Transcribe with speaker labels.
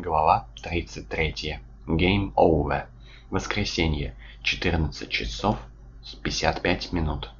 Speaker 1: Глава 33. Game Over. Воскресенье. 14 часов 55 минут.